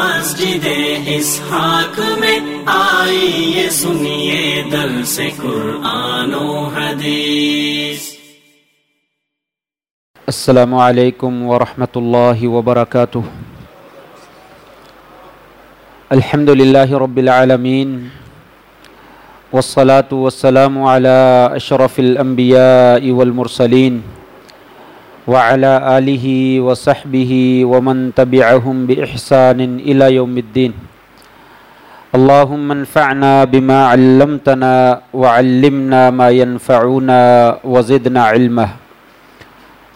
مسجد اسحاق میں آئیے سنیے دل سے قرآن و حدیث۔ السلام علیکم ورحمۃ اللہ وبرکاتہ۔ الحمد للہ رب العالمین۔ والصلاة والسلام على اشرف الانبیاء والمرسلین۔ وعلى آله وصحبه ومن تبعهم بإحسان إلى يوم الدين. اللهم انفعنا بما علمتنا وعلمنا ما ينفعنا وزدنا علما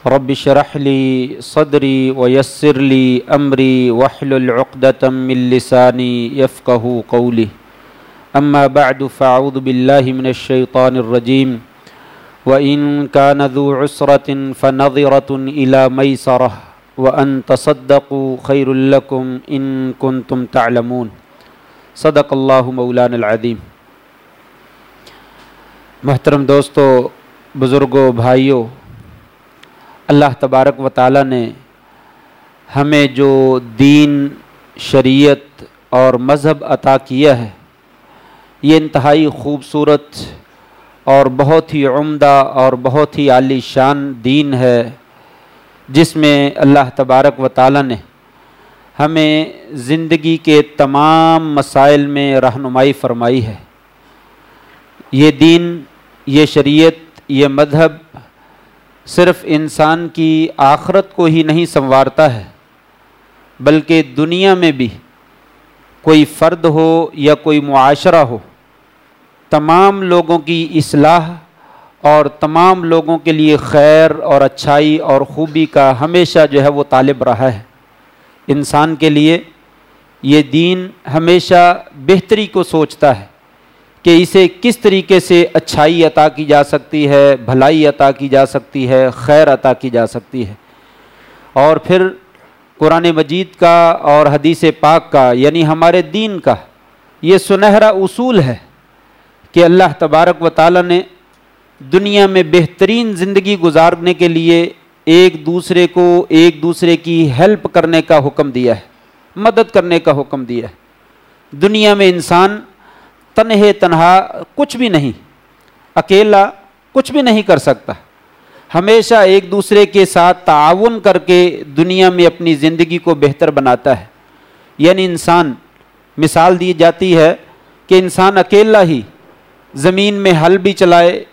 رب اشرح لي صدري ويسر لي أمري واحلل عقدة من لساني يفقه قولي. أما بعد، فأعوذ بالله من الشيطان الرجيم. وَإِن كَانَ ذُو عُسْرَةٍ فَنَظِرَةٌ إِلَى مَيْسَرَةٍ وَأَن تَصَدَّقُوا خَيْرٌ لَكُمْ إِن كُنتُمْ تَعْلَمُونَ. صدق اللہ مولانا العظیم. محترم دوستو بزرگوں بھائیوں اللہ تبارک و تعالی نے ہمیں جو دین، شریعت اور مذہب عطا کیا ہے، یہ انتہائی خوبصورت اور بہت ہی عمدہ اور بہت ہی عالی شان دین ہے، جس میں اللہ تبارک و تعالی نے ہمیں زندگی کے تمام مسائل میں رہنمائی فرمائی ہے۔ یہ دین، یہ شریعت، یہ مذہب صرف انسان کی آخرت کو ہی نہیں سنوارتا ہے، بلکہ دنیا میں بھی کوئی فرد ہو یا کوئی معاشرہ ہو تمام لوگوں کی اصلاح اور تمام لوگوں کے لیے خیر اور اچھائی اور خوبی کا ہمیشہ جو ہے وہ طالب رہا ہے۔ انسان کے لیے یہ دین ہمیشہ بہتری کو سوچتا ہے کہ اسے کس طریقے سے اچھائی عطا کی جا سکتی ہے، بھلائی عطا کی جا سکتی ہے، خیر عطا کی جا سکتی ہے۔ اور پھر قرآن مجید کا اور حدیث پاک کا یعنی ہمارے دین کا، یہ سنہرا اصول ہے۔ کہ اللہ تبارک و تعالیٰ نے دنیا میں بہترین زندگی گزارنے کے لیے ایک دوسرے کو ایک دوسرے کی ہیلپ کرنے کا حکم دیا ہے، مدد کرنے کا حکم دیا ہے۔ دنیا میں انسان تنہے تنہا کچھ بھی نہیں، اکیلا کچھ بھی نہیں کر سکتا۔ ہمیشہ ایک دوسرے کے ساتھ تعاون کر کے دنیا میں اپنی زندگی کو بہتر بناتا ہے۔ یعنی انسان، مثال دی جاتی ہے کہ انسان اکیلا ہی زمین میں ہل بھی چلائے،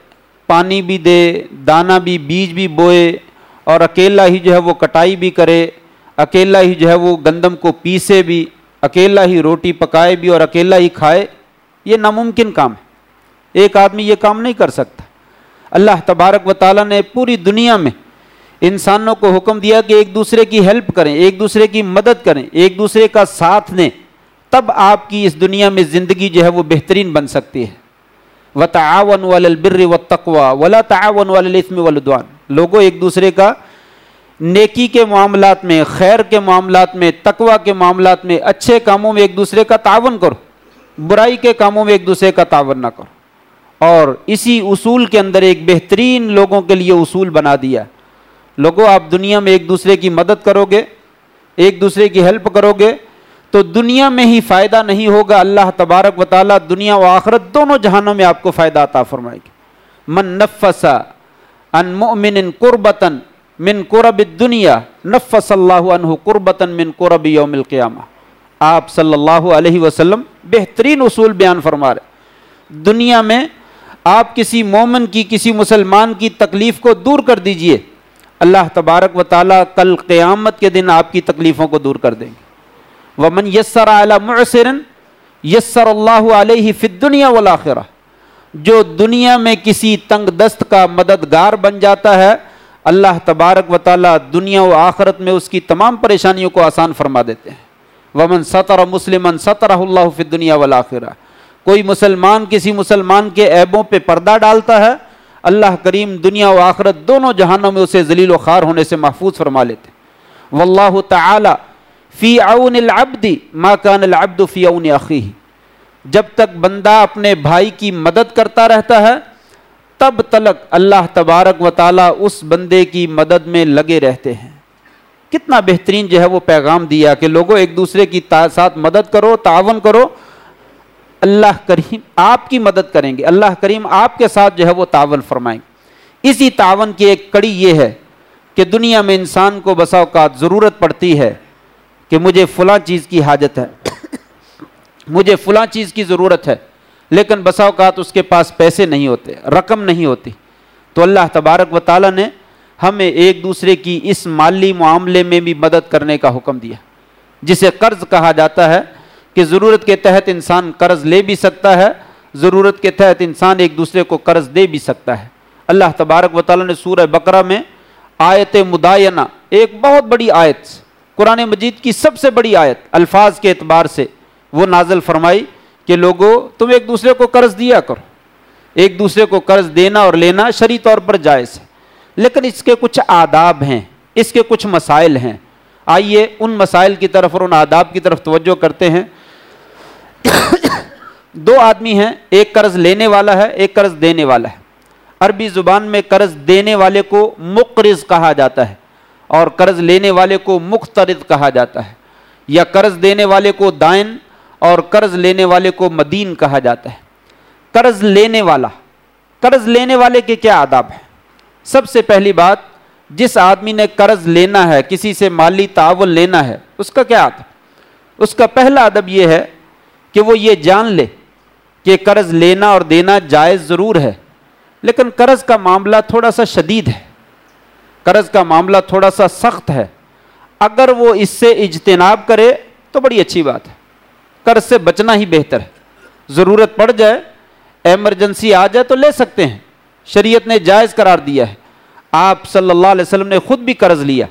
پانی بھی دے دانہ بھی، بیج بھی بوئے، اور اکیلا ہی جو ہے وہ کٹائی بھی کرے، اکیلا ہی جو ہے وہ گندم کو پیسے بھی، اکیلا ہی روٹی پکائے بھی اور اکیلا ہی کھائے، یہ ناممکن کام ہے۔ ایک آدمی یہ کام نہیں کر سکتا۔ اللہ تبارک و تعالیٰ نے پوری دنیا میں انسانوں کو حکم دیا کہ ایک دوسرے کی ہیلپ کریں، ایک دوسرے کی مدد کریں، ایک دوسرے کا ساتھ دیں، تب آپ کی اس دنیا میں زندگی جو ہے وہ بہترین بن سکتی ہے۔ و تعاون والبر و تقوا ولا تعاون والاسم والدوان لوگوں، ایک دوسرے کا نیکی کے معاملات میں، خیر کے معاملات میں تقوا کے معاملات میں، اچھے کاموں میں ایک دوسرے کا تعاون کرو۔ برائی کے کاموں میں ایک دوسرے کا تعاون نہ کرو۔ اور اسی اصول کے اندر ایک بہترین لوگوں کے لیے اصول بنا دیا۔ لوگوں، آپ دنیا میں ایک دوسرے کی مدد کرو گے، ایک دوسرے کی ہیلپ کرو گے۔ تو دنیا میں ہی فائدہ نہیں ہوگا، اللہ تبارک و تعالیٰ دنیا و آخرت دونوں جہانوں میں آپ کو فائدہ عطا فرمائے گی۔ من نفسا ان مؤمن قربتن من قرب دنیا نفس اللہ عنہ قربتن من قرب یوم القیامہ۔ آپ صلی اللہ علیہ وسلم بہترین اصول بیان فرما رہے دنیا میں آپ کسی مومن کی، کسی مسلمان کی تکلیف کو دور کر دیجیے۔ اللہ تبارک و تعالیٰ کل قیامت کے دن آپ کی تکلیفوں کو دور کر دیں گے۔ ومن یسر علی معسر یسر اللہ علیہ فی الدنیا والآخرہ۔ جو دنیا میں کسی تنگ دست کا مددگار بن جاتا ہے، اللہ تبارک و تعالیٰ دنیا و آخرت میں اس کی تمام پریشانیوں کو آسان فرما دیتے ہیں۔ ومن سطر مسلم سطر اللہ فی الدنیا والآخرہ۔ کوئی مسلمان کسی مسلمان کے عیبوں پہ پردہ ڈالتا ہے، اللہ کریم دنیا و آخرت دونوں جہانوں میں اسے ذلیل و خار ہونے سے محفوظ فرما لیتے واللہ تعالی فی عون العبد ما کان العبد فی عون اخیہ۔ جب تک بندہ اپنے بھائی کی مدد کرتا رہتا ہے، تب تلک اللہ تبارک و تعالی اس بندے کی مدد میں لگے رہتے ہیں۔ کتنا بہترین جو ہے وہ پیغام دیا کہ لوگوں ایک دوسرے کی ساتھ مدد کرو، تعاون کرو۔ اللہ کریم آپ کی مدد کریں گے۔ اللہ کریم آپ کے ساتھ جو ہے وہ تعاون فرمائیں گے۔ اسی تعاون کی ایک کڑی یہ ہے کہ دنیا میں انسان کو بسا اوقات ضرورت پڑتی ہے۔ کہ مجھے فلاں چیز کی حاجت ہے، مجھے فلاں چیز کی ضرورت ہے، لیکن بسا اوقات اس کے پاس پیسے نہیں ہوتے، رقم نہیں ہوتی۔ تو اللہ تبارک و تعالیٰ نے ہمیں ایک دوسرے کی اس مالی معاملے میں بھی مدد کرنے کا حکم دیا، جسے قرض کہا جاتا ہے کہ ضرورت کے تحت انسان قرض لے بھی سکتا ہے، ضرورت کے تحت انسان ایک دوسرے کو قرض دے بھی سکتا ہے۔ اللہ تبارک و تعالیٰ نے سورہ بقرہ میں آیت مدائنہ ایک بہت بڑی آیت قرآن مجید کی سب سے بڑی آیت الفاظ کے اعتبار سے وہ نازل فرمائی کہ لوگوں تم ایک دوسرے کو قرض دیا کرو۔ ایک دوسرے کو قرض دینا اور لینا شرعی طور پر جائز ہے۔ لیکن اس کے کچھ آداب ہیں، اس کے کچھ مسائل ہیں۔ آئیے ان مسائل کی طرف اور ان آداب کی طرف توجہ کرتے ہیں۔ دو آدمی ہیں، ایک قرض لینے والا ہے، ایک قرض دینے والا ہے۔ عربی زبان میں قرض دینے والے کو مقرض کہا جاتا ہے۔ اور قرض لینے والے کو مخترد کہا جاتا ہے، یا قرض دینے والے کو دائن اور قرض لینے والے کو مدین کہا جاتا ہے۔ قرض لینے والا، قرض لینے والے کے کیا آداب ہیں؟ سب سے پہلی بات، جس آدمی نے قرض لینا ہے، کسی سے مالی تعاون لینا ہے، اس کا کیا آدب اس کا پہلا ادب یہ ہے کہ وہ یہ جان لے کہ قرض لینا اور دینا جائز ضرور ہے، لیکن قرض کا معاملہ تھوڑا سا شدید ہے۔ قرض کا معاملہ تھوڑا سا سخت ہے۔ اگر وہ اس سے اجتناب کرے تو بڑی اچھی بات ہے۔ قرض سے بچنا ہی بہتر ہے۔ ضرورت پڑ جائے، ایمرجنسی آ جائے تو لے سکتے ہیں۔ شریعت نے جائز قرار دیا ہے۔ آپ صلی اللہ علیہ وسلم نے خود بھی قرض لیا۔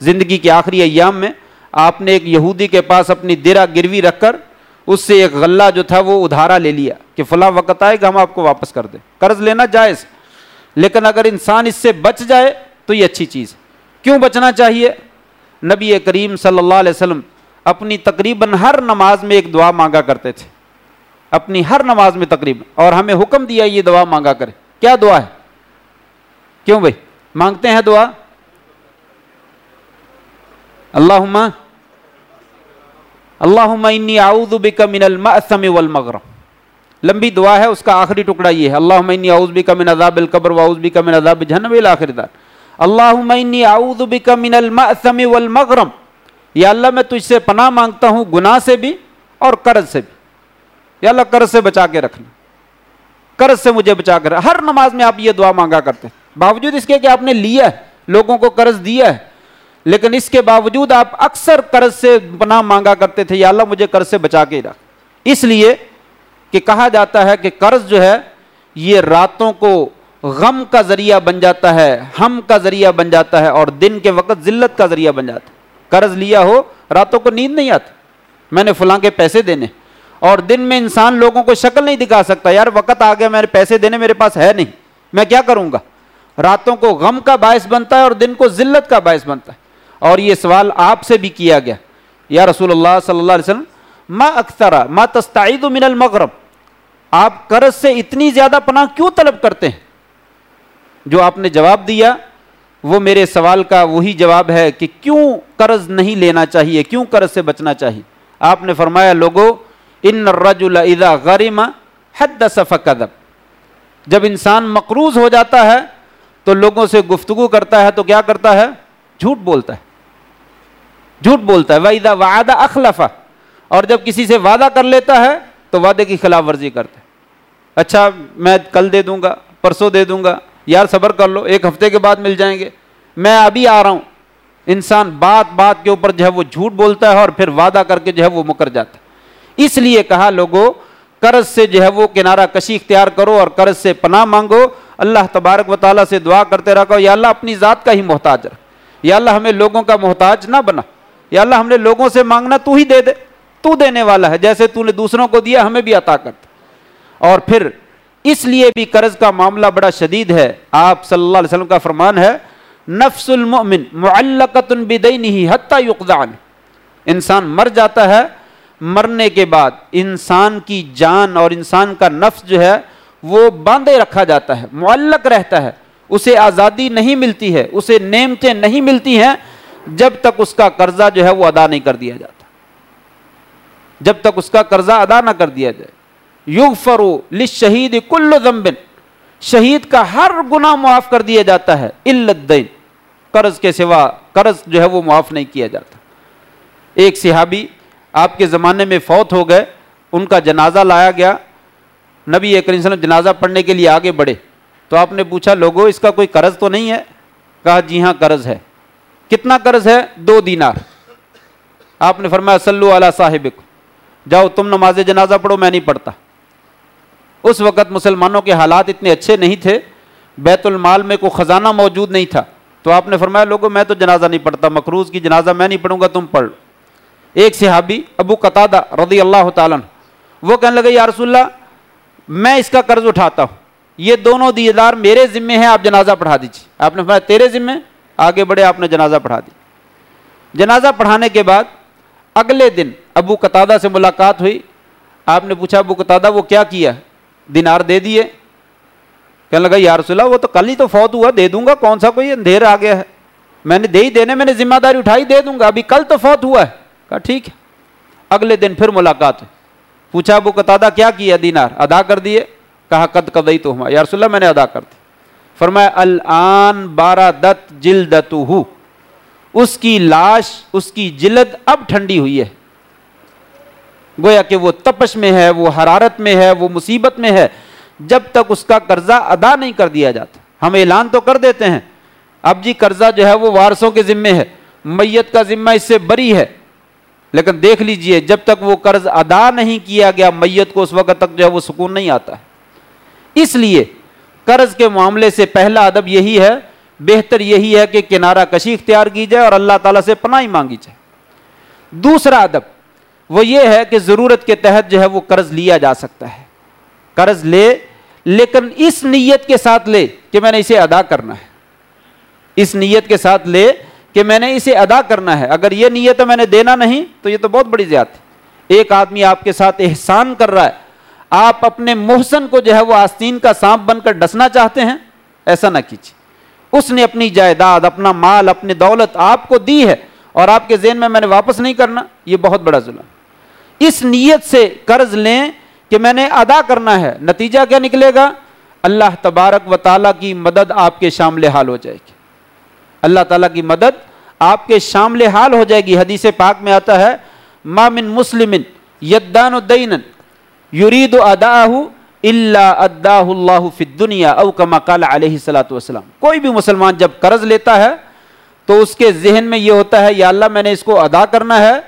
زندگی کے آخری ایام میں آپ نے ایک یہودی کے پاس اپنی درا گروی رکھ کر اس سے ایک غلہ جو تھا وہ ادھارا لے لیا کہ فلاں وقت آئے گا ہم آپ کو واپس کر دیں۔ قرض لینا جائز، لیکن اگر انسان اس سے بچ جائے تو یہ اچھی چیز کیوں بچنا چاہیے؟ نبی کریم صلی اللہ علیہ وسلم اپنی تقریباً ہر نماز میں ایک دعا مانگا کرتے تھے۔ اپنی ہر نماز میں تقریباً اور ہمیں حکم دیا یہ دعا مانگا کرے۔ کیا دعا ہے؟ کیوں بھائی؟ مانگتے ہیں دعا؟ اللہ اللہ انی اعوذ بک من المأثم والمغرم۔ لمبی دعا ہے، اس کا آخری ٹکڑا یہ ہے۔ اللہ انی اعوذ بک من عذاب القبر واعوذ بک من عذاب جہنم الى آخر دار۔ اللہ اعوذ بک من المأثم والمغرم یا اللہ میں تجھ سے پناہ مانگتا ہوں گناہ سے بھی اور قرض سے بھی یا اللہ قرض سے بچا کے رکھنا قرض سے مجھے بچا کر ہر نماز میں آپ یہ دعا مانگا کرتے ہیں باوجود اس کے کہ آپ نے لیا ہے لوگوں کو قرض دیا ہے لیکن اس کے باوجود آپ اکثر قرض سے پناہ مانگا کرتے تھے یا اللہ مجھے قرض سے بچا کے رکھ اس لیے کہ کہا جاتا ہے کہ قرض جو ہے یہ راتوں کو غم کا ذریعہ بن جاتا ہے، ہم کا ذریعہ بن جاتا ہے اور دن کے وقت ذلت کا ذریعہ بن جاتا ہے۔ قرض لیا ہو، راتوں کو نیند نہیں آتی۔ میں نے فلاں کے پیسے دینے۔ اور دن میں انسان لوگوں کو شکل نہیں دکھا سکتا، یار وقت آ گیا، میرے پیسے دینے میرے پاس ہے نہیں۔ میں کیا کروں گا؟ راتوں کو غم کا باعث بنتا ہے اور دن کو ذلت کا باعث بنتا ہے۔ اور یہ سوال آپ سے بھی کیا گیا۔ یا رسول اللہ صلی اللہ علیہ وسلم، ما اکثر، ما تستعید من المغرب۔ آپ قرض سے اتنی زیادہ پناہ کیوں طلب کرتے ہیں؟ جو آپ نے جواب دیا، وہ میرے سوال کا وہی جواب ہے کہ کیوں قرض نہیں لینا چاہیے، کیوں قرض سے بچنا چاہیے؟ آپ نے فرمایا لوگوں ان الرجل اذا غرم حدث فکذب جب انسان مقروض ہو جاتا ہے تو لوگوں سے گفتگو کرتا ہے تو کیا کرتا ہے؟ جھوٹ بولتا ہے۔ جھوٹ بولتا ہے۔ وَإِذَا وَعَدَ أَخْلَفَ۔ اور جب کسی سے وعدہ کر لیتا ہے تو وعدے کی خلاف ورزی کرتا ہے۔ اچھا میں کل دے دوں گا، پرسوں دے دوں گا۔ یار صبر کر لو، ایک ہفتے کے بعد مل جائیں گے۔ میں ابھی آ رہا ہوں۔ انسان بات بات کے اوپر جو ہے وہ جھوٹ بولتا ہے اور پھر وعدہ کر کے جو ہے وہ مکر جاتا ہے۔ اس لیے کہا لوگوں قرض سے جو ہے وہ کنارہ کشی اختیار کرو اور قرض سے پناہ مانگو۔ اللہ تبارک و تعالیٰ سے دعا کرتے رکھو، یا اللہ اپنی ذات کا ہی محتاج رکھ۔ یا اللہ ہمیں لوگوں کا محتاج نہ بنا۔ یا اللہ ہم نے لوگوں سے مانگنا تو ہی دے دے۔ تو دینے والا ہے، جیسے تو نے دوسروں کو دیا، ہمیں بھی عطا کرتا اور پھر اس لیے بھی قرض کا معاملہ بڑا شدید ہے۔ آپ صلی اللہ علیہ وسلم کا فرمان ہے، نفس المؤمن معلقت بدینہ حتی یقضان انسان مر جاتا ہے، مرنے کے بعد انسان کی جان اور انسان کا نفس جو ہے، وہ باندھے رکھا جاتا ہے، معلق رہتا ہے۔ اسے آزادی نہیں ملتی ہے، اسے نعمتیں نہیں ملتی ہیں۔ جب تک اس کا قرضہ جو ہے، وہ ادا نہیں کر دیا جاتا۔ جب تک اس کا قرضہ ادا نہ کر دیا جائے۔ یوگ فرو لشہید کل ذنبن۔ شہید کا ہر گناہ معاف کر دیا جاتا ہے الدین۔ قرض کے سوا قرض جو ہے وہ معاف نہیں کیا جاتا۔ ایک صحابی آپ کے زمانے میں فوت ہو گئے، ان کا جنازہ لایا گیا۔ نبی ایک وسلم جنازہ پڑھنے کے لیے آگے بڑھے۔ تو آپ نے پوچھا لوگوں اس کا کوئی قرض تو نہیں ہے؟ کہا جی ہاں قرض ہے۔ کتنا قرض ہے؟ دو دینار۔ آپ نے فرمایا سلو علی صاحب جاؤ، تم نماز جنازہ پڑھو، میں نہیں پڑھتا۔ اس وقت مسلمانوں کے حالات اتنے اچھے نہیں تھے، بیت المال میں کوئی خزانہ موجود نہیں تھا۔ تو آپ نے فرمایا، لوگوں، میں تو جنازہ نہیں پڑھتا، مقروض کی جنازہ میں نہیں پڑھوں گا، تم پڑھ ایک صحابی، ابو قطع رضی اللہ تعالیٰ وہ کہنے لگے، یا رسول اللہ، میں اس کا قرض اٹھاتا ہوں۔ یہ دونوں دیدار میرے ذمے ہیں، آپ جنازہ پڑھا دیجیے آپ نے فرمایا، تیرے ذمے؟ آگے بڑھے، آپ نے جنازہ پڑھا دی جنازہ پڑھانے کے بعد اگلے دن ابو قطع سے ملاقات ہوئی۔ آپ نے پوچھا، ابو قطع وہ کیا کیا؟ دینار دے دیے۔ کہنے لگا، یا رسول اللہ، وہ تو کل ہی تو فوت ہوا، دے دوں گا۔ کون سا کوئی اندھیر آ گیا ہے؟ میں نے دے ہی دینے، میں نے ذمہ داری اٹھائی، دے دوں گا۔ ابھی کل تو فوت ہوا ہے۔ کہا، ٹھیک ہے۔ اگلے دن پھر ملاقات ہوئی۔ پوچھا ابو قطع کیا کیا دینار؟ ادا کر دیے۔ کہا، قد قدئی تو ہما۔ یا رسول اللہ، میں نے ادا کر دی۔ فرمایا، الان بارہ دت جلدت اس کی لاش، اس کی جلد اب ٹھنڈی ہوئی ہے۔ گویا کہ وہ تپش میں ہے، وہ حرارت میں ہے، وہ مصیبت میں ہے۔ جب تک اس کا قرضہ ادا نہیں کر دیا جاتا، ہم اعلان تو کر دیتے ہیں۔ اب جی قرضہ جو ہے وہ وارثوں کے ذمے ہے، میت کا ذمہ اس سے بری ہے۔ لیکن دیکھ لیجیے، جب تک وہ قرض ادا نہیں کیا گیا، میت کو اس وقت تک جو ہے وہ سکون نہیں آتا ہے۔ اس لیے قرض کے معاملے سے پہلا ادب یہی ہے، بہتر یہی ہے کہ کنارہ کشی اختیار کی جائے اور اللہ تعالیٰ سے پناہ مانگی جائے۔ دوسرا ادب وہ یہ ہے کہ ضرورت کے تحت جو ہے وہ قرض لیا جا سکتا ہے۔ قرض لے، لیکن اس نیت کے ساتھ لے کہ میں نے اسے ادا کرنا ہے۔ اس نیت کے ساتھ لے کہ میں نے اسے ادا کرنا ہے۔ اگر یہ نیت ہے میں نے دینا نہیں تو یہ تو بہت بڑی زیادتی ایک آدمی آپ کے ساتھ احسان کر رہا ہے۔ آپ اپنے محسن کو جو ہے وہ آستین کا سانپ بن کر ڈسنا چاہتے ہیں۔ ایسا نہ کیجیے۔ اس نے اپنی جائیداد، اپنا مال، اپنی دولت آپ کو دی ہے اور آپ کے ذہن میں میں نے واپس نہیں کرنا۔ یہ بہت بڑا ظلم اس نیت سے قرض لیں کہ میں نے ادا کرنا ہے۔ نتیجہ کیا نکلے گا؟ اللہ تبارک و تعالیٰ کی مدد آپ کے شامل حال ہو جائے گی۔ اللہ تعالیٰ کی مدد آپ کے شامل حال ہو جائے گی۔ حدیث پاک میں آتا ہے مامن مسلم یدان الدین یرید ادا اللہ ادا اللہ دنیا او کما علیہ السلاۃ والسلام۔ کوئی بھی مسلمان جب قرض لیتا ہے تو اس کے ذہن میں یہ ہوتا ہے، یا اللہ میں نے اس کو ادا کرنا ہے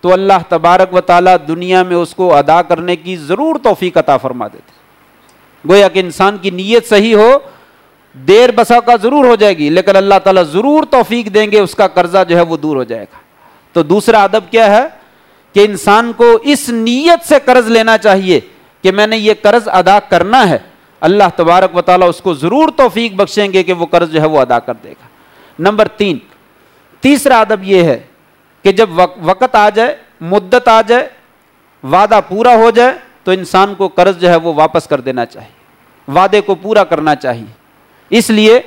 تو اللہ تبارک و تعالیٰ دنیا میں اس کو ادا کرنے کی ضرور توفیق عطا فرما دیتے گویا کہ انسان کی نیت صحیح ہو، دیر بسا کا ضرور ہو جائے گی، لیکن اللہ تعالیٰ ضرور توفیق دیں گے، اس کا قرضہ جو ہے وہ دور ہو جائے گا۔ تو دوسرا ادب کیا ہے؟ کہ انسان کو اس نیت سے قرض لینا چاہیے کہ میں نے یہ قرض ادا کرنا ہے۔ اللہ تبارک و تعالیٰ اس کو ضرور توفیق بخشیں گے کہ وہ قرض جو ہے وہ ادا کر دے گا۔ نمبر تین، تیسرا ادب یہ ہے کہ جب وقت آ جائے، مدت آ جائے، وعدہ پورا ہو جائے، تو انسان کو قرض جو ہے وہ واپس کر دینا چاہیے۔ وعدے کو پورا کرنا چاہیے۔ اس لیے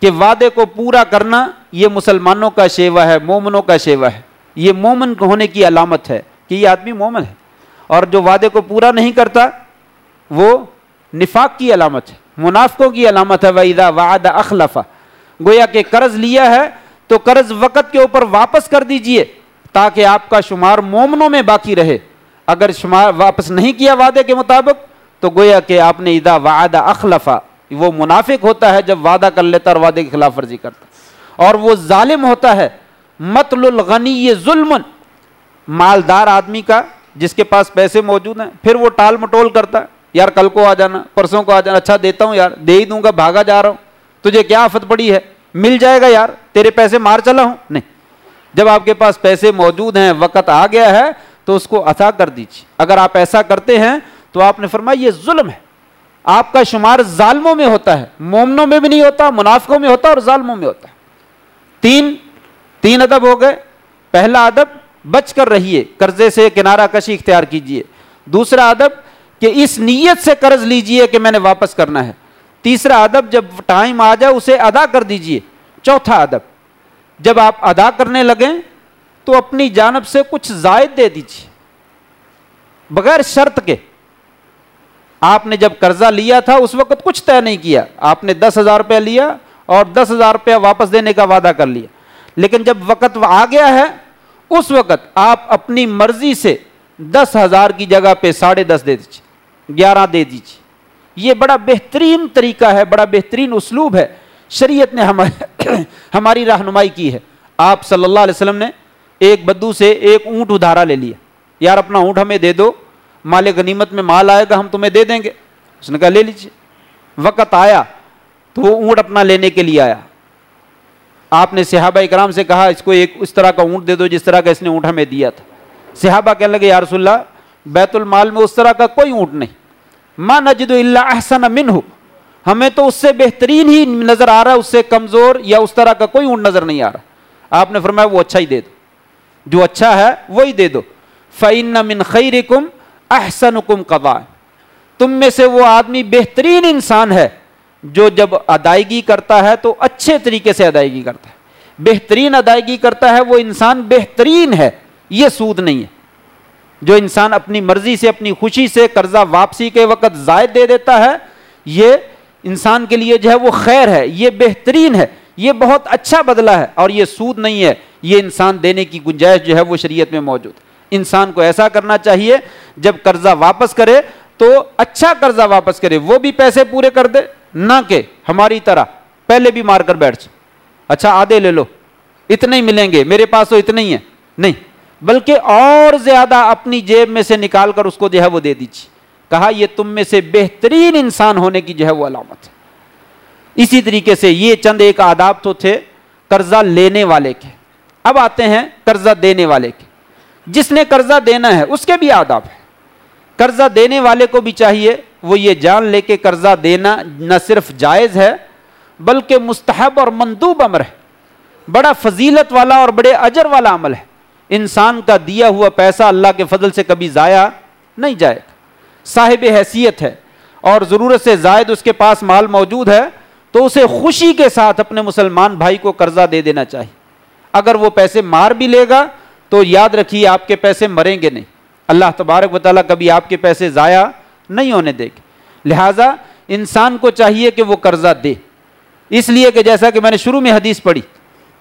کہ وعدے کو پورا کرنا یہ مسلمانوں کا شیوا ہے، مومنوں کا شیوا ہے۔ یہ مومن ہونے کی علامت ہے کہ یہ آدمی مومن ہے۔ اور جو وعدے کو پورا نہیں کرتا، وہ نفاق کی علامت ہے، منافقوں کی علامت ہے۔ وعدہ وعدہ اخلفا گویا کہ قرض لیا ہے تو قرض وقت کے اوپر واپس کر دیجیے تاکہ آپ کا شمار مومنوں میں باقی رہے۔ اگر شمار واپس نہیں کیا وعدے کے مطابق، تو گویا کہ آپ نے ادا وعدہ اخلفا، وہ منافق ہوتا ہے جب وعدہ کر لیتا اور وعدے کی خلاف ورزی کرتا۔ اور وہ ظالم ہوتا ہے۔ متل الغنی یہ ظلم۔ مالدار آدمی کا، جس کے پاس پیسے موجود ہیں، پھر وہ ٹال مٹول کرتا۔ ہے یار کل کو آ جانا، پرسوں کو آ جانا اچھا دیتا ہوں یار، دے ہی دوں گا، بھاگا جا رہا ہوں۔ تجھے کیا آفت پڑی ہے؟ مل جائے گا یار، تیرے پیسے مار چلا ہوں؟ نہیں۔ جب آپ کے پاس پیسے موجود ہیں، وقت آ گیا ہے، تو اس کو عطا کر دیجیے۔ اگر آپ ایسا کرتے ہیں، تو آپ نے فرمایا، یہ ظلم ہے۔ آپ کا شمار ظالموں میں ہوتا ہے۔ مومنوں میں بھی نہیں ہوتا، منافقوں میں ہوتا اور ظالموں میں ہوتا ہے۔ تین تین ادب ہو گئے۔ پہلا ادب، بچ کر رہیے، قرضے سے کنارہ کشی اختیار کیجیے۔ دوسرا ادب، کہ اس نیت سے قرض لیجیے کہ میں نے واپس کرنا ہے۔ تیسرا ادب جب ٹائم آ جائے اسے ادا کر دیجیے۔ چوتھا ادب، جب آپ ادا کرنے لگیں تو اپنی جانب سے کچھ زائد دے دیجیے بغیر شرط کے۔ آپ نے جب قرضہ لیا تھا، اس وقت کچھ طے نہیں کیا۔ آپ نے دس ہزار روپیہ لیا اور دس ہزار روپیہ واپس دینے کا وعدہ کر لیا۔ لیکن جب وقت آ گیا ہے، اس وقت آپ اپنی مرضی سے دس ہزار کی جگہ پہ ساڑھے دس دے دیجیے گیارہ دے دیجیے یہ بڑا بہترین طریقہ ہے، بڑا بہترین اسلوب ہے۔ شریعت نے ہماری رہنمائی کی ہے۔ آپ صلی اللہ علیہ وسلم نے ایک بدو سے ایک اونٹ ادھارا لے لیا یار، اپنا اونٹ ہمیں دے دو۔ مال غنیمت میں مال آئے گا، ہم تمہیں دے دیں گے۔ اس نے کہا، لے لیجیے وقت آیا تو وہ اونٹ اپنا لینے کے لیے آیا۔ آپ نے صحابہ اکرام سے کہا، اس کو ایک اس طرح کا اونٹ دے دو جس طرح کا اس نے اونٹ ہمیں دیا تھا۔ صحابہ کہنے لگے، یا رسول اللہ، بیت المال میں اس طرح کا کوئی اونٹ نہیں۔ ماں نجد اللہ احسن من ہو ہمیں تو اس سے بہترین ہی نظر آ رہا ہے، اس سے کمزور یا اس طرح کا کوئی اونٹ نظر نہیں آ رہا۔ آپ نے فرمایا وہ اچھا ہی دے دو۔ جو اچھا ہے، وہی دے دو۔ فعین من خیر کم احسن کم قبا تم میں سے وہ آدمی بہترین انسان ہے جو جب ادائیگی کرتا ہے تو اچھے طریقے سے ادائیگی کرتا ہے۔ بہترین ادائیگی کرتا ہے، وہ انسان بہترین ہے، یہ سود نہیں ہے۔ جو انسان اپنی مرضی سے، اپنی خوشی سے قرضہ واپسی کے وقت زائد دے دیتا ہے، یہ انسان کے لیے جو ہے وہ خیر ہے، یہ بہترین ہے، یہ بہت اچھا بدلہ ہے اور یہ سود نہیں ہے، یہ انسان دینے کی گنجائش جو ہے وہ شریعت میں موجود انسان کو ایسا کرنا چاہیے، جب قرضہ واپس کرے تو اچھا قرضہ واپس کرے، وہ بھی پیسے پورے کر دے، نہ کہ ہماری طرح پہلے بھی مار کر بیٹھ اچھا آدھے لے لو، اتنے ہی ملیں گے، میرے پاس تو اتنے ہی ہیں۔ نہیں بلکہ اور زیادہ اپنی جیب میں سے نکال کر اس کو جو ہے وہ دے دیجیے کہا، یہ تم میں سے بہترین انسان ہونے کی جو ہے وہ علامت ہے۔ اسی طریقے سے یہ چند ایک آداب تو تھے قرضہ لینے والے کے۔ اب آتے ہیں قرضہ دینے والے کے۔ جس نے قرضہ دینا ہے، اس کے بھی آداب ہے قرضہ دینے والے کو بھی چاہیے وہ یہ جان لے کے قرضہ دینا نہ صرف جائز ہے، بلکہ مستحب اور مندوب امر ہے۔ بڑا فضیلت والا اور بڑے اجر والا عمل ہے۔ انسان کا دیا ہوا پیسہ اللہ کے فضل سے کبھی ضائع نہیں جائے گا۔ صاحب حیثیت ہے اور ضرورت سے زائد اس کے پاس مال موجود ہے تو اسے خوشی کے ساتھ اپنے مسلمان بھائی کو قرضہ دے دینا چاہیے۔ اگر وہ پیسے مار بھی لے گا تو یاد رکھیے آپ کے پیسے مریں گے نہیں۔ اللہ تبارک و تعالیٰ کبھی آپ کے پیسے ضائع نہیں ہونے دے گے لہٰذا انسان کو چاہیے کہ وہ قرضہ دے۔ اس لیے کہ جیسا کہ میں نے شروع میں حدیث پڑھی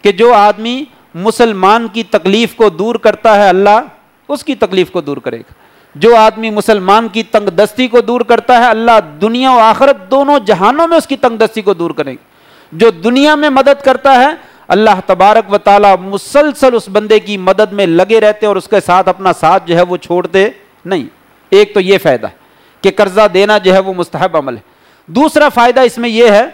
کہ جو آدمی مسلمان کی تکلیف کو دور کرتا ہے اللہ، اس کی تکلیف کو دور کرے گا۔ جو آدمی مسلمان کی تنگ دستی کو دور کرتا ہے اللہ، دنیا و آخرت دونوں جہانوں میں اس کی تنگ دستی کو دور کرے گا۔ جو دنیا میں مدد کرتا ہے اللہ تبارک و تعالیٰ مسلسل اس بندے کی مدد میں لگے رہتے اور اس کے ساتھ اپنا ساتھ جو ہے وہ چھوڑتے نہیں۔ ایک تو یہ فائدہ ہے کہ قرضہ دینا جو ہے وہ مستحب عمل ہے۔ دوسرا فائدہ اس میں یہ ہے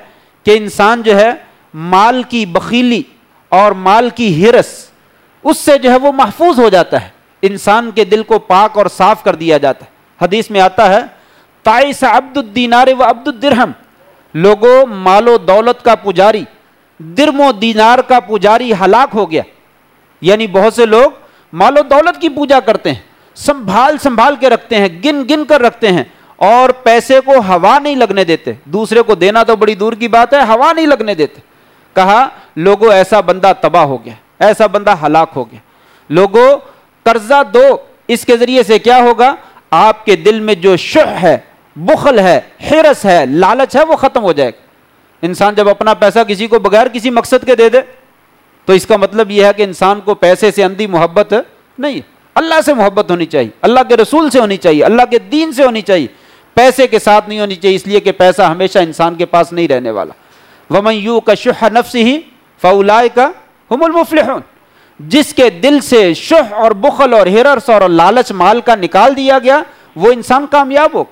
کہ انسان جو ہے مال کی بخیلی اور مال کی ہرس اس سے جو ہے وہ محفوظ ہو جاتا ہے۔ انسان کے دل کو پاک اور صاف کر دیا جاتا ہے۔ حدیث میں آتا ہے تائس عبد الدینار و عبد الدرہم، لوگوں، مال و دولت کا پجاری، درم و دینار کا پجاری ہلاک ہو گیا۔ یعنی بہت سے لوگ مال و دولت کی پوجا کرتے ہیں، سنبھال سنبھال کے رکھتے ہیں، گن گن کر رکھتے ہیں اور پیسے کو ہوا نہیں لگنے دیتے۔ دوسرے کو دینا تو بڑی دور کی بات ہے، ہوا نہیں لگنے دیتے۔ کہا لوگوں ایسا بندہ تباہ ہو گیا، ایسا بندہ ہلاک ہو گیا۔ لوگوں قرضہ دو، اس کے ذریعے سے کیا ہوگا؟ آپ کے دل میں جو شہ ہے، بخل ہے حرس ہے، لالچ ہے، وہ ختم ہو جائے گا۔ انسان جب اپنا پیسہ کسی کو بغیر کسی مقصد کے دے دے، تو اس کا مطلب یہ ہے کہ انسان کو پیسے سے اندھی محبت نہیں اللہ سے محبت ہونی چاہیے، اللہ کے رسول سے ہونی چاہیے، اللہ کے دین سے ہونی چاہیے۔ پیسے کے ساتھ نہیں ہونی چاہیے، اس لیے کہ پیسہ ہمیشہ انسان کے پاس نہیں رہنے والا۔ ومن یو کا شہ نفس ہی فولا کا حم المفل جس کے دل سے شہ اور بخل اور ہررس اور لالچ مال کا نکال دیا گیا، وہ انسان کامیاب ہو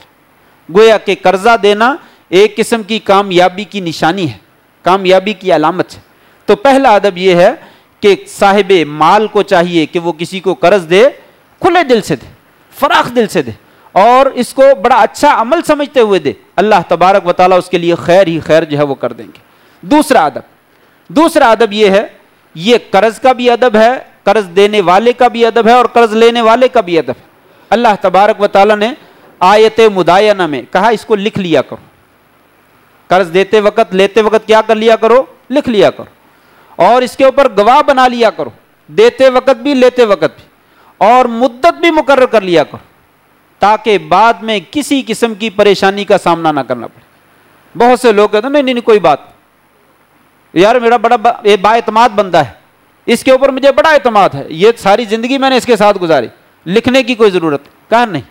گویا کہ قرضہ دینا ایک قسم کی کامیابی کی نشانی ہے، کامیابی کی علامت ہے۔ تو پہلا ادب یہ ہے کہ صاحب مال کو چاہیے کہ وہ کسی کو قرض دے، کھلے دل سے دے، فراخ دل سے دے، اور اس کو بڑا اچھا عمل سمجھتے ہوئے دے۔ اللہ تبارک و تعالیٰ اس کے لیے خیر ہی خیر جو ہے وہ کر دیں گے۔ دوسرا ادب۔ دوسرا ادب یہ ہے، یہ قرض کا بھی ادب ہے، قرض دینے والے کا بھی ادب ہے اور قرض لینے والے کا بھی ادب ہے۔ اللہ تبارک و تعالیٰ نے آیت مدائنہ میں کہا، اس کو لکھ لیا کرو۔ قرض دیتے وقت، لیتے وقت کیا کر لیا کرو؟ لکھ لیا کرو۔ اور اس کے اوپر گواہ بنا لیا کرو۔ دیتے وقت بھی، لیتے وقت بھی۔ اور مدت بھی مقرر کر لیا کرو۔ تاکہ بعد میں کسی قسم کی پریشانی کا سامنا نہ کرنا پڑے۔ بہت سے لوگ کہتے ہیں، نہیں نہیں کوئی بات یار میرا بڑا با اعتماد بندہ ہے۔ اس کے اوپر مجھے بڑا اعتماد ہے۔ یہ ساری زندگی میں نے اس کے ساتھ گزاری۔ لکھنے کی کوئی ضرورت کہا نہیں۔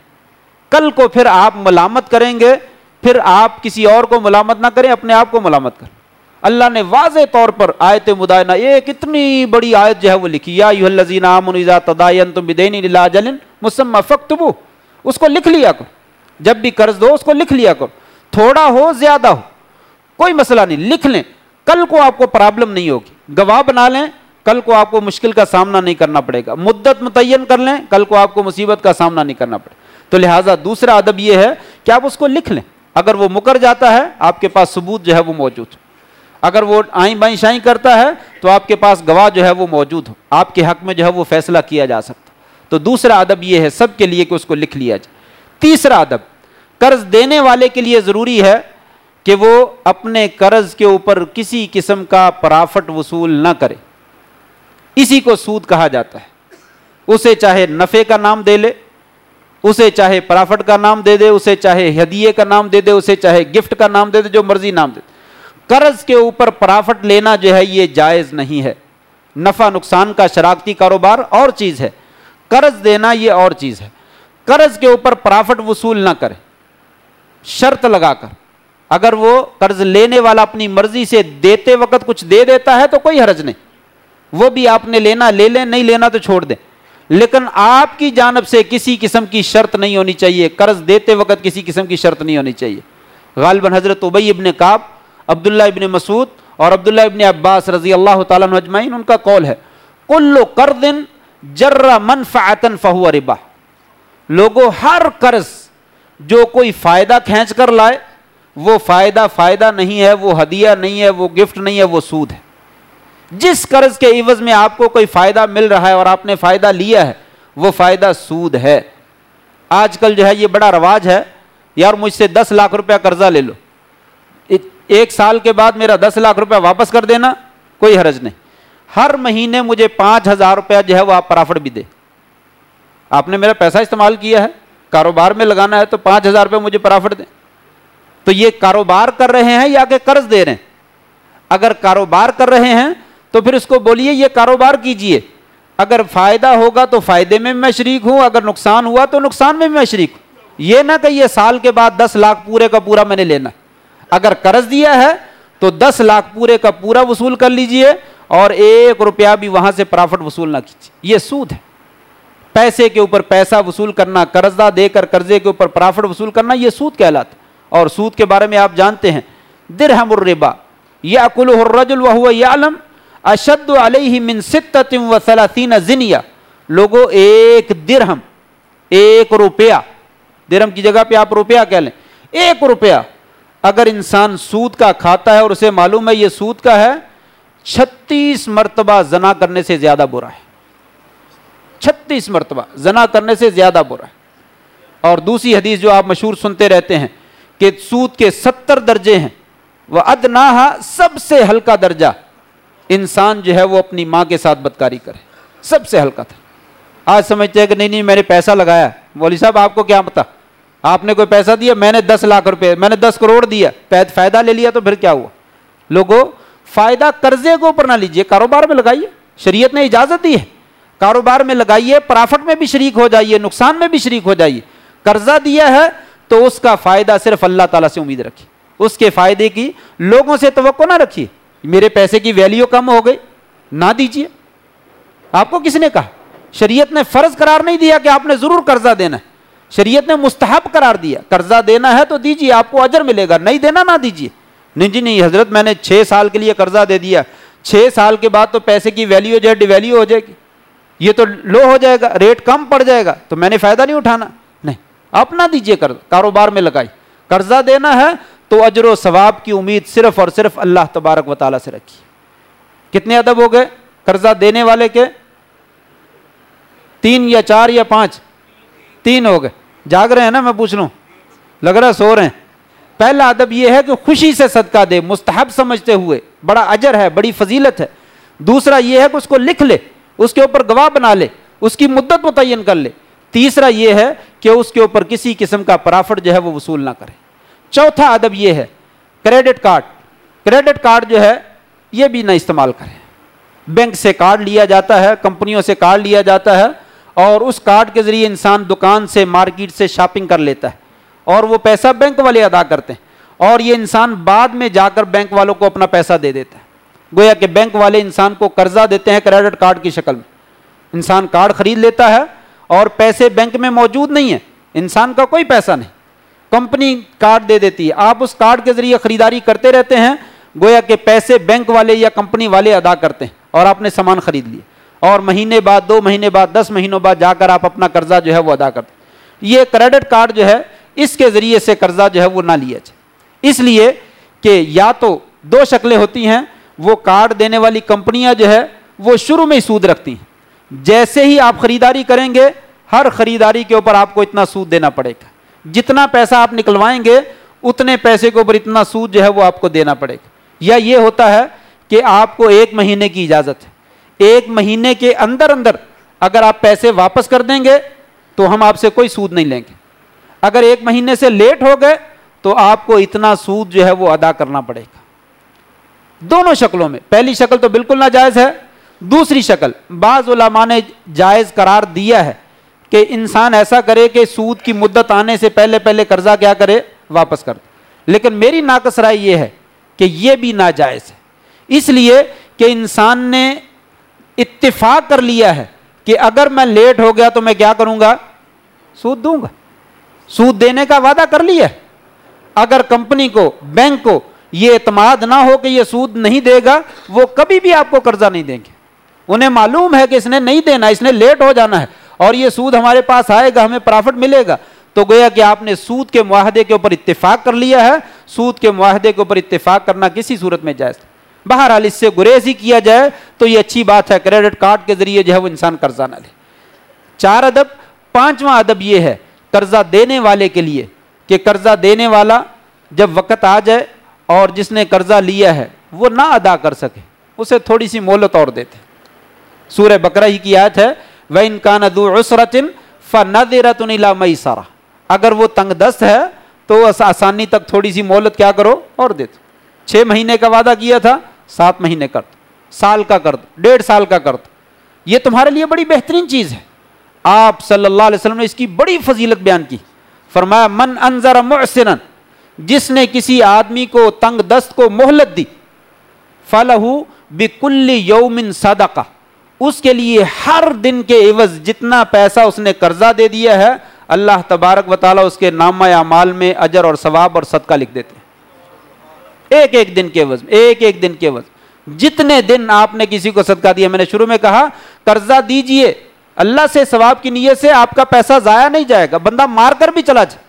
کل کو پھر آپ ملامت کریں گے۔ پھر آپ کسی اور کو ملامت نہ کریں، اپنے آپ کو ملامت کریں۔ اللہ نے واضح طور پر آیت مدائنہ، ایک اتنی بڑی آیت جو ہے وہ لکھی۔ یا مسمہ فکتبو اس کو لکھ لیا کرو۔ جب بھی قرض دو، اس کو لکھ لیا کرو۔ تھوڑا ہو، زیادہ ہو۔ کوئی مسئلہ نہیں، لکھ لیں۔ کل کو آپ کو پرابلم نہیں ہوگی۔ گواہ بنا لیں، کل کو آپ کو مشکل کا سامنا نہیں کرنا پڑے گا۔ مدت متعین کر لیں، کل کو آپ کو مصیبت کا سامنا نہیں کرنا پڑے۔ تو لہٰذا دوسرا ادب یہ ہے کہ آپ اس کو لکھ لیں۔ اگر وہ مکر جاتا ہے، آپ کے پاس ثبوت جو ہے وہ موجود اگر وہ آئیں بائیں شائیں کرتا ہے، تو آپ کے پاس گواہ جو ہے وہ موجود ہو۔ آپ کے حق میں جو ہے وہ فیصلہ کیا جا سکتا۔ تو دوسرا ادب یہ ہے، سب کے لیے کہ اس کو لکھ لیا جائے۔ تیسرا ادب، قرض دینے والے کے لیے ضروری ہے کہ وہ اپنے قرض کے اوپر کسی قسم کا پرافٹ وصول نہ کرے۔ اسی کو سود کہا جاتا ہے۔ اسے چاہے نفے کا نام دے لے، اسے چاہے پرافٹ کا نام دے دے، اسے چاہے ہدیے کا نام دے دے، اسے چاہے گفٹ کا نام دے دے، جو مرضی نام دے۔ دے قرض کے اوپر پرافٹ لینا جو ہے، یہ جائز نہیں ہے۔ نفع نقصان کا شراکتی کاروبار اور چیز ہے۔ قرض دینا یہ اور چیز ہے۔ قرض کے اوپر پرافٹ وصول نہ کرے۔ شرط لگا کر۔ اگر وہ قرض لینے والا اپنی مرضی سے دیتے وقت کچھ دے دیتا ہے تو کوئی حرج نہیں۔ وہ بھی آپ نے لینا، لے لیں، نہیں لینا تو چھوڑ دیں۔ لیکن آپ کی جانب سے کسی قسم کی شرط نہیں ہونی چاہیے۔ قرض دیتے وقت کسی قسم کی شرط نہیں ہونی چاہیے۔ غالباً حضرت ابئی ابن کاب عبداللہ ابن مسعود اور عبداللہ ابن عباس رضی اللہ تعالیٰ اجمعین، ان کا قول ہے۔ کلو کردن جرا منفعتن فہو ربا۔ لوگوں، ہر قرض جو کوئی فائدہ کھینچ کر لائے وہ فائدہ فائدہ نہیں ہے، وہ ہدیہ نہیں ہے، وہ گفٹ نہیں ہے، وہ سود ہے۔ جس قرض کے عوض میں آپ کو کوئی فائدہ مل رہا ہے اور آپ نے فائدہ لیا ہے، وہ فائدہ سود ہے۔ آج کل جو ہے یہ بڑا رواج ہے، یار مجھ سے دس لاکھ روپیہ قرضہ لے لو۔ ایک سال کے بعد میرا دس لاکھ روپیہ واپس کر دینا، کوئی حرج نہیں۔ ہر مہینے مجھے پانچ ہزار روپیہ جو ہے وہ آپ پرافٹ بھی دے۔ آپ نے میرا پیسہ استعمال کیا ہے، کاروبار میں لگانا ہے تو پانچ ہزار روپے مجھے پرافٹ دیں۔ تو یہ کاروبار کر رہے ہیں یا کہ قرض دے رہے ہیں؟ اگر کاروبار کر رہے ہیں تو پھر اس کو بولیے یہ کاروبار کیجیے۔ اگر فائدہ ہوگا تو فائدے میں میں شریک ہوں، اگر نقصان ہوا تو نقصان میں میں شریک ہوں۔ یہ نہ کہ یہ سال کے بعد دس لاکھ پورے کا پورا میں نے لینا۔ اگر قرض دیا ہے تو دس لاکھ پورے کا پورا وصول کر لیجیے اور ایک روپیہ بھی وہاں سے پرافٹ وصول نہ کیجیے یہ سود ہے۔ پیسے کے اوپر پیسہ وصول کرنا، قرضہ دے کر قرضے کے اوپر پرافٹ وصول کرنا، یہ سود کہلاتا اور سود کے بارے میں آپ جانتے ہیں۔ درہم الربا یا کل الرجل وهو يعلم اشد علیہ من ستت و ثلاثین زنیا لوگوں ایک درہم، ایک روپیہ۔ درہم کی جگہ پہ آپ روپیہ کہہ لیں۔ ایک روپیہ۔ اگر انسان سود کا کھاتا ہے اور اسے معلوم ہے یہ سود کا ہے، چھتیس مرتبہ زنا کرنے سے زیادہ برا ہے۔ چھتیس مرتبہ زنا کرنے سے زیادہ برا ہے۔ اور دوسری حدیث جو آپ مشہور سنتے رہتے ہیں کہ سود کے ستر درجے ہیں۔ وہ ادنا سب سے ہلکا درجہ۔ انسان جو ہے وہ اپنی ماں کے ساتھ بدکاری کرے۔ سب سے ہلکا تھا۔ آج سمجھتے ہیں کہ نہیں نہیں، میں نے پیسہ لگایا۔ بولی صاحب، آپ کو کیا پتا؟ آپ نے کوئی پیسہ دیا؟ میں نے دس لاکھ روپے، میں نے دس کروڑ دیا۔ فائدہ لے لیا تو پھر کیا ہوا؟ لوگوں فائدہ قرضے کے اوپر نہ لیجیے کاروبار میں لگائیے۔ شریعت نے اجازت دی ہے۔ کاروبار میں لگائیے، پرافٹ میں بھی شریک ہو جائیے، نقصان میں بھی شریک ہو جائیے۔ قرضہ دیا ہے تو اس کا فائدہ صرف اللہ تعالیٰ سے امید رکھیے اس کے فائدے کی لوگوں سے توقع نہ رکھیے۔ میرے پیسے کی ویلیو کم ہو گئی۔ نہ دیجیے۔ آپ کو کس نے کہا؟ شریعت نے فرض قرار نہیں دیا کہ آپ نے ضرور قرضہ دینا ہے۔ شریعت نے مستحب قرار دیا۔ قرضہ دینا ہے تو دیجیے، آپ کو اجر ملے گا۔ نہیں دینا نہ دیجیے۔ نہیں جی نہیں، حضرت میں نے چھ سال کے لیے قرضہ دے دیا۔ چھ سال کے بعد تو پیسے کی ویلیو جو ہے ڈی ویلیو ہو جائے گی۔ یہ تو لو ہو جائے گا ریٹ کم پڑ جائے گا۔ تو میں نے فائدہ نہیں اٹھانا۔ آپ نہ دیجیے کاروبار میں لگائی۔ قرضہ دینا ہے تو اجر و ثواب کی امید صرف اور صرف اللہ تبارک و تعالیٰ سے رکھی۔ کتنے ادب ہو گئے قرضہ دینے والے کے؟ تین یا چار یا پانچ؟ تین ہو گئے۔ جاگ رہے ہیں نا، میں پوچھ لوں۔ لگ رہا سو رہے ہیں۔ پہلا ادب یہ ہے کہ خوشی سے صدقہ دے، مستحب سمجھتے ہوئے۔ بڑا اجر ہے، بڑی فضیلت ہے۔ دوسرا یہ ہے کہ اس کو لکھ لے، اس کے اوپر گواہ بنا لے، اس کی مدت متعین کر لے۔ تیسرا یہ ہے کہ اس کے اوپر کسی قسم کا پرافٹ جو ہے وہ وصول نہ کرے۔ چوتھا ادب یہ ہے، کریڈٹ کارڈ۔ کریڈٹ کارڈ جو ہے، یہ بھی نہ استعمال کرے۔ بینک سے کارڈ لیا جاتا ہے، کمپنیوں سے کارڈ لیا جاتا ہے اور اس کارڈ کے ذریعے انسان دکان سے، مارکیٹ سے شاپنگ کر لیتا ہے اور وہ پیسہ بینک والے ادا کرتے ہیں اور یہ انسان بعد میں جا کر بینک والوں کو اپنا پیسہ دے دیتا ہے۔ گویا کہ بینک والے انسان کو قرضہ دیتے ہیں کریڈٹ کارڈ کی شکل میں۔ انسان کارڈ خرید لیتا ہے اور پیسے بینک میں موجود نہیں ہیں۔ انسان کا کوئی پیسہ نہیں۔ کمپنی کارڈ دے دیتی ہے۔ آپ اس کارڈ کے ذریعے خریداری کرتے رہتے ہیں، گویا کہ پیسے بینک والے یا کمپنی والے ادا کرتے ہیں اور آپ نے سامان خرید لیے اور مہینے بعد، دو مہینے بعد، دس مہینوں بعد جا کر آپ اپنا قرضہ جو ہے وہ ادا کرتے ہیں۔ یہ کریڈٹ کارڈ جو ہے، اس کے ذریعے سے قرضہ جو ہے وہ نہ لیا جائے۔ اس لیے کہ یا تو دو شکلیں ہوتی ہیں، وہ کارڈ دینے والی کمپنیاں جو ہے، وہ شروع میں ہی سود رکھتی ہیں۔ جیسے ہی آپ خریداری کریں گے، ہر خریداری کے اوپر آپ کو اتنا سود دینا پڑے گا۔ جتنا پیسہ آپ نکلوائیں گے، اتنے پیسے کے اوپر اتنا سود جو ہے وہ آپ کو دینا پڑے گا۔ یا یہ ہوتا ہے کہ آپ کو ایک مہینے کی اجازت ہے۔ ایک مہینے کے اندر اندر اگر آپ پیسے واپس کر دیں گے، تو ہم آپ سے کوئی سود نہیں لیں گے۔ اگر ایک مہینے سے لیٹ ہو گئے، تو آپ کو اتنا سود جو ہے وہ ادا کرنا پڑے گا۔ دونوں شکلوں میں۔ پہلی شکل تو بالکل ناجائز ہے۔ دوسری شکل، بعض علماء نے جائز قرار دیا ہے کہ انسان ایسا کرے کہ سود کی مدت آنے سے پہلے پہلے قرضہ کیا کرے، واپس کر دے۔ لیکن میری ناقص رائے یہ ہے کہ یہ بھی ناجائز ہے۔ اس لیے کہ انسان نے اتفاق کر لیا ہے کہ اگر میں لیٹ ہو گیا تو میں کیا کروں گا؟ سود دوں گا۔ سود دینے کا وعدہ کر لیا اگر کمپنی کو، بینک کو یہ اعتماد نہ ہو کہ یہ سود نہیں دے گا، وہ کبھی بھی آپ کو قرضہ نہیں دیں گے۔ انہیں معلوم ہے کہ اس نے نہیں دینا، اس نے لیٹ ہو جانا ہے۔ اور یہ سود ہمارے پاس آئے گا، ہمیں پرافٹ ملے گا۔ تو گویا کہ آپ نے سود کے معاہدے کے اوپر اتفاق کر لیا ہے۔ سود کے معاہدے کے اوپر اتفاق کرنا کسی صورت میں جائز بہرحال اس سے گریز ہی کیا جائے تو یہ اچھی بات ہے۔ کریڈٹ کارڈ کے ذریعے جو ہے وہ انسان قرضہ نہ لے۔ چار ادب، پانچواں ادب یہ ہے قرضہ دینے والے کے لیے کہ قرضہ دینے والا جب وقت آ جائے اور جس نے قرضہ لیا ہے وہ نہ ادا کر سکے، اسے تھوڑی سی مہلت اور دیتے سورہ بکرا ہی کی آیت ہے وہ انکان عسرتن فنادرتن مئی سارا اگر وہ تنگ دست ہے تو آسانی تک تھوڑی سی مہلت کیا کرو اور دے دو۔ چھ مہینے کا وعدہ کیا تھا، سات مہینے کر دو۔ سال کا کر دو، ڈیڑھ سال کا کر دو۔ یہ تمہارے لیے بڑی بہترین چیز ہے۔ آپ صلی اللہ علیہ وسلم نے اس کی بڑی فضیلت بیان کی۔ فرمایا، من انضر محسن جس نے کسی آدمی کو تنگ دست کو مہلت دی فلاح بکل یومن صدقہ اس کے لیے ہر دن کے عوض جتنا پیسہ اس نے قرضہ دے دیا ہے، اللہ تبارک و تعالیٰ اس کے نامہ مال میں اجر اور ثواب اور صدقہ لکھ دیتے ہیں۔ ایک ایک دن کے عوض، ایک ایک دن کے عوض۔ جتنے دن آپ نے کسی کو صدقہ دیا، میں نے شروع میں کہا، قرضہ دیجیے۔ اللہ سے ثواب کی نیت سے آپ کا پیسہ ضائع نہیں جائے گا، بندہ مار کر بھی چلا جائے۔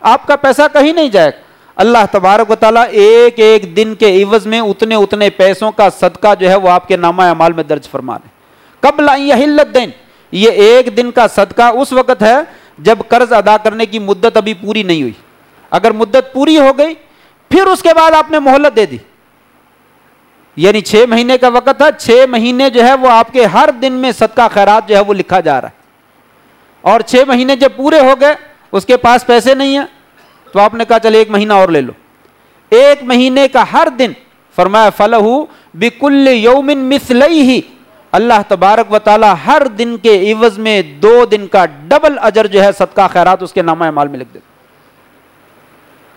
آپ کا پیسہ کہیں نہیں جائے گا۔ اللہ تبارک و تعالیٰ ایک ایک دن کے عوض میں اتنے اتنے پیسوں کا صدقہ جو ہے وہ آپ کے نامہ اعمال میں درج فرما دیں قبل یہ دین یہ ایک دن کا صدقہ اس وقت ہے جب قرض ادا کرنے کی مدت ابھی پوری نہیں ہوئی۔ اگر مدت پوری ہو گئی، پھر اس کے بعد آپ نے مہلت دے دی۔ یعنی چھ مہینے کا وقت تھا چھ مہینے جو ہے وہ آپ کے ہر دن میں صدقہ خیرات جو ہے وہ لکھا جا رہا ہے۔ اور چھ مہینے جب پورے ہو گئے، اس کے پاس پیسے نہیں ہیں، تو آپ نے کہا چلے ایک مہینہ اور لے لو۔ ایک مہینے کا ہر دن، فرمایا فلح بکل یومن مسلئی ہی اللہ تبارک و تعالی ہر دن کے عوض میں دو دن کا ڈبل اجر جو ہے صدقہ خیرات اس کے نامہ مال میں لکھ دیتے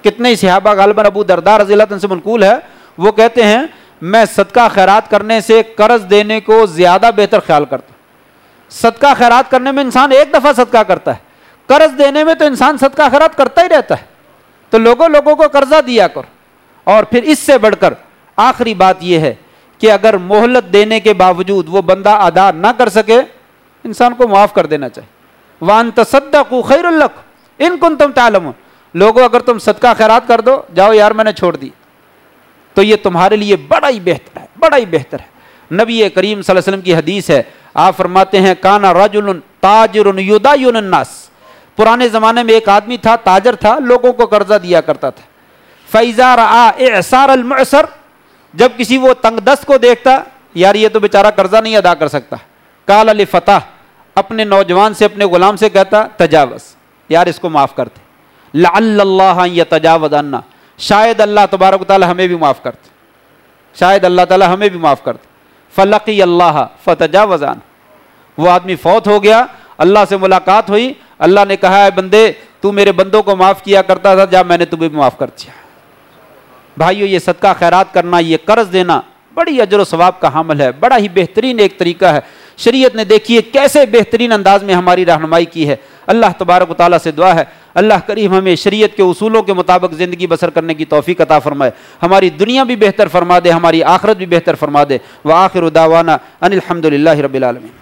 کتنے صحابہ غالباً ابو دردار رضی اللہ سے منقول ہے، وہ کہتے ہیں، میں صدقہ خیرات کرنے سے قرض دینے کو زیادہ بہتر خیال کرتا ہوں۔ صدقہ خیرات کرنے میں انسان ایک دفعہ صدقہ کرتا ہے۔ قرض دینے میں تو انسان صدقہ خیرات کرتا ہی رہتا ہے۔ تو لوگوں لوگوں کو قرضہ دیا کر۔ اور پھر اس سے بڑھ کر آخری بات یہ ہے کہ اگر مہلت دینے کے باوجود وہ بندہ ادا نہ کر سکے، انسان کو معاف کر دینا چاہیے۔ وان تصدق خیر الق ان کن تم تعلم لوگوں، اگر تم صدقہ خیرات کر دو، جاؤ یار میں نے چھوڑ دی۔ تو یہ تمہارے لیے بڑا ہی بہتر ہے، بڑا ہی بہتر ہے۔ نبی کریم صلی اللہ علیہ وسلم کی حدیث ہے، آپ فرماتے ہیں کانا رجل تاجر الناس۔ پرانے زمانے میں ایک آدمی تھا، تاجر تھا، لوگوں کو قرضہ دیا کرتا تھا۔ فیضار اعصار المعصر جب کسی وہ تنگ دست کو دیکھتا، یار یہ تو بیچارہ قرضہ نہیں ادا کر سکتا۔ کال علی فتح اپنے نوجوان سے، اپنے غلام سے کہتا، تجاوز۔ یار اس کو معاف کرتے لعل اللہ یہ تجاوز انا شاید اللہ تبارک تعالیٰ ہمیں بھی معاف کرتے شاید اللہ تعالیٰ ہمیں بھی معاف کرتے فلقی اللہ فتجاوزان وہ آدمی فوت ہو گیا، اللہ سے ملاقات ہوئی۔ اللہ نے کہا ہے بندے، تو میرے بندوں کو معاف کیا کرتا تھا جب میں نے تمہیں بھی معاف کر دیا۔ بھائیو، یہ صدقہ خیرات کرنا، یہ قرض دینا بڑی اجر و ثواب کا حامل ہے، بڑا ہی بہترین ایک طریقہ ہے۔ شریعت نے دیکھیے کیسے بہترین انداز میں ہماری رہنمائی کی ہے۔ اللہ تبارک و تعالیٰ سے دعا ہے۔ اللہ کریم ہمیں شریعت کے اصولوں کے مطابق زندگی بسر کرنے کی توفیق عطا فرمائے۔ ہماری دنیا بھی بہتر فرما دے، ہماری آخرت بھی بہتر فرما دے۔ وہ آخر ان الحمد للہ رب العالمین۔